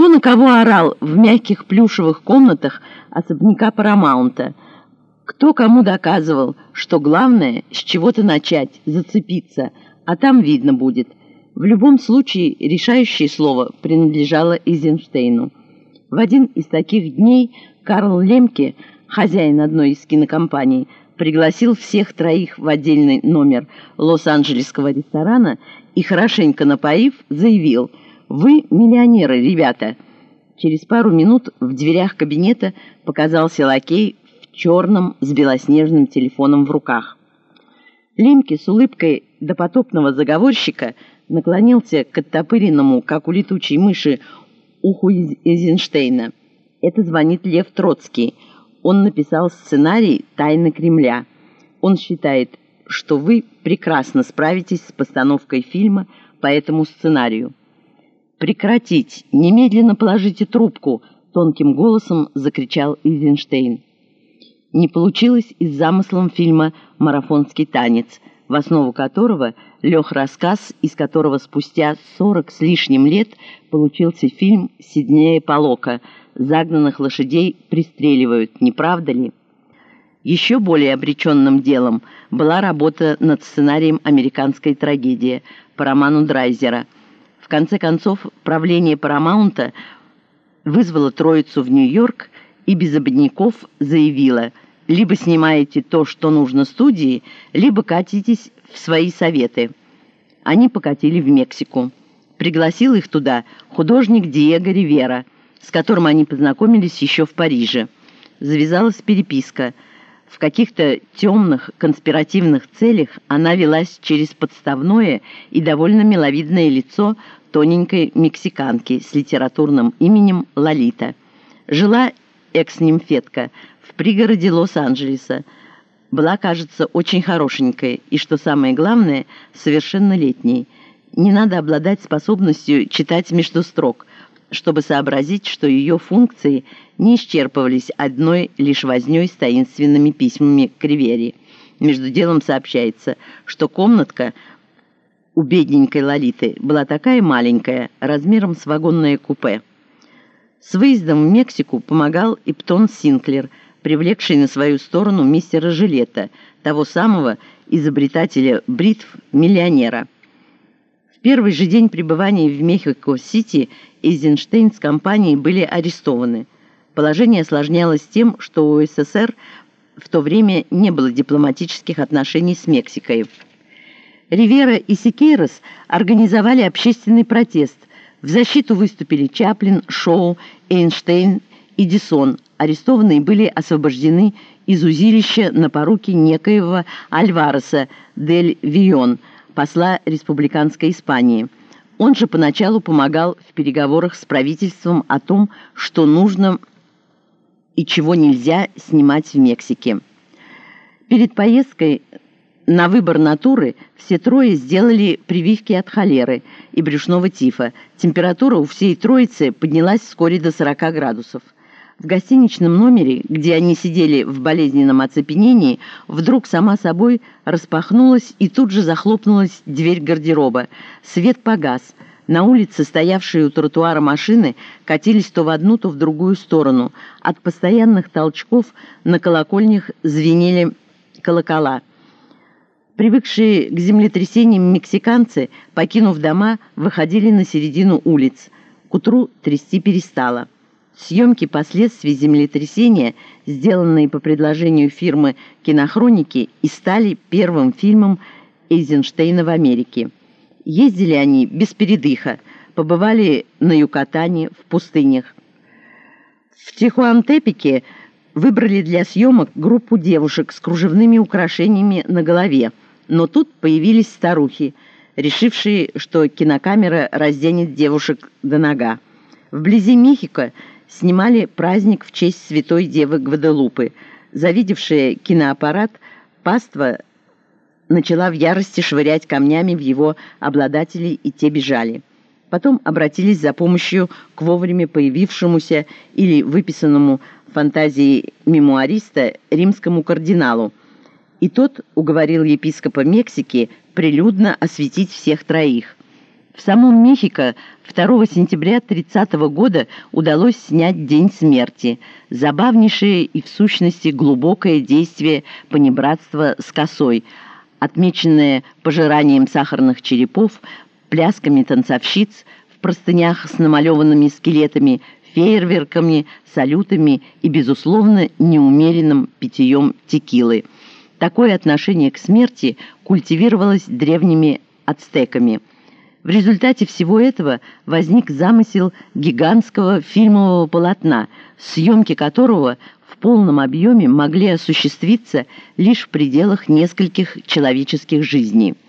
Кто на кого орал в мягких плюшевых комнатах особняка Парамаунта? Кто кому доказывал, что главное с чего-то начать, зацепиться, а там видно будет. В любом случае решающее слово принадлежало Эйзенштейну. В один из таких дней Карл Лемке, хозяин одной из кинокомпаний, пригласил всех троих в отдельный номер Лос-Анджелесского ресторана и, хорошенько напоив, заявил «Вы миллионеры, ребята!». Через пару минут в дверях кабинета показался лакей в черном с белоснежным телефоном в руках. Лемке с улыбкой допотопного заговорщика наклонился к оттопыренному, как у летучей мыши, уху Эйзенштейна. Это звонит Лев Троцкий. Он написал сценарий «Тайны Кремля». Он считает, что вы прекрасно справитесь с постановкой фильма по этому сценарию. «Прекратить! Немедленно положите трубку!» — тонким голосом закричал Эйзенштейн. Не получилось и с замыслом фильма «Марафонский танец», в основу которого лег рассказ, из которого спустя сорок с лишним лет получился фильм Сиднея Полока «Загнанных лошадей пристреливают, не правда ли?» Еще более обреченным делом была работа над сценарием американской трагедии по роману Драйзера. Конце концов, правление Парамаунта вызвало троицу в Нью-Йорк и без обедняков заявило «Либо снимаете то, что нужно студии, либо катитесь в свои советы». Они покатили в Мексику. Пригласил их туда художник Диего Ривера, с которым они познакомились еще в Париже. Завязалась переписка – в каких-то темных конспиративных целях она велась через подставное и довольно миловидное лицо тоненькой мексиканки с литературным именем Лолита. Жила экс-нимфетка в пригороде Лос-Анджелеса. Была, кажется, очень хорошенькой и, что самое главное, совершеннолетней. Не надо обладать способностью читать между строк, чтобы сообразить, что ее функции не исчерпывались одной лишь вознёй с таинственными письмами к Ривере. Между делом сообщается, что комнатка у бедненькой Лолиты была такая маленькая, размером с вагонное купе. С выездом в Мексику помогал и Птон Синклер, привлекший на свою сторону мистера Жилета, того самого изобретателя бритв-миллионера. Первый же день пребывания в Мехико-Сити Эйзенштейн с компанией были арестованы. Положение осложнялось тем, что у СССР в то время не было дипломатических отношений с Мексикой. Ривера и Сикейрос организовали общественный протест. В защиту выступили Чаплин, Шоу, Эйнштейн и Дисон. Арестованные были освобождены из узилища на поруки некоего Альвареса дель Вион – посла республиканской Испании. Он же поначалу помогал в переговорах с правительством о том, что нужно и чего нельзя снимать в Мексике. Перед поездкой на выбор натуры все трое сделали прививки от холеры и брюшного тифа. Температура у всей троицы поднялась вскоре до 40 градусов. В гостиничном номере, где они сидели в болезненном оцепенении, вдруг сама собой распахнулась и тут же захлопнулась дверь гардероба. Свет погас. На улице, стоявшие у тротуара машины, катились то в одну, то в другую сторону. От постоянных толчков на колокольнях звенели колокола. Привыкшие к землетрясениям мексиканцы, покинув дома, выходили на середину улиц. К утру трясти перестало. Съемки последствий землетрясения, сделанные по предложению фирмы «Кинохроники», и стали первым фильмом Эйзенштейна в Америке. Ездили они без передыха, побывали на Юкатане, в пустынях. В Тихуантепике выбрали для съемок группу девушек с кружевными украшениями на голове, но тут появились старухи, решившие, что кинокамера разденет девушек до нога. Вблизи Мехико снимали праздник в честь святой девы Гваделупы. Завидевшая киноаппарат, паства начала в ярости швырять камнями в его обладателей, и те бежали. Потом обратились за помощью к вовремя появившемуся или выписанному фантазии мемуариста римскому кардиналу, и тот уговорил епископа Мексики прилюдно осветить всех троих. В самом Мехико 2 сентября 30 года удалось снять «День смерти», забавнейшее и в сущности глубокое действие понебратства с косой, отмеченное пожиранием сахарных черепов, плясками танцовщиц в простынях с намалеванными скелетами, фейерверками, салютами и, безусловно, неумеренным питьем текилы. Такое отношение к смерти культивировалось древними ацтеками. В результате всего этого возник замысел гигантского фильмового полотна, съемки которого в полном объеме могли осуществиться лишь в пределах нескольких человеческих жизней –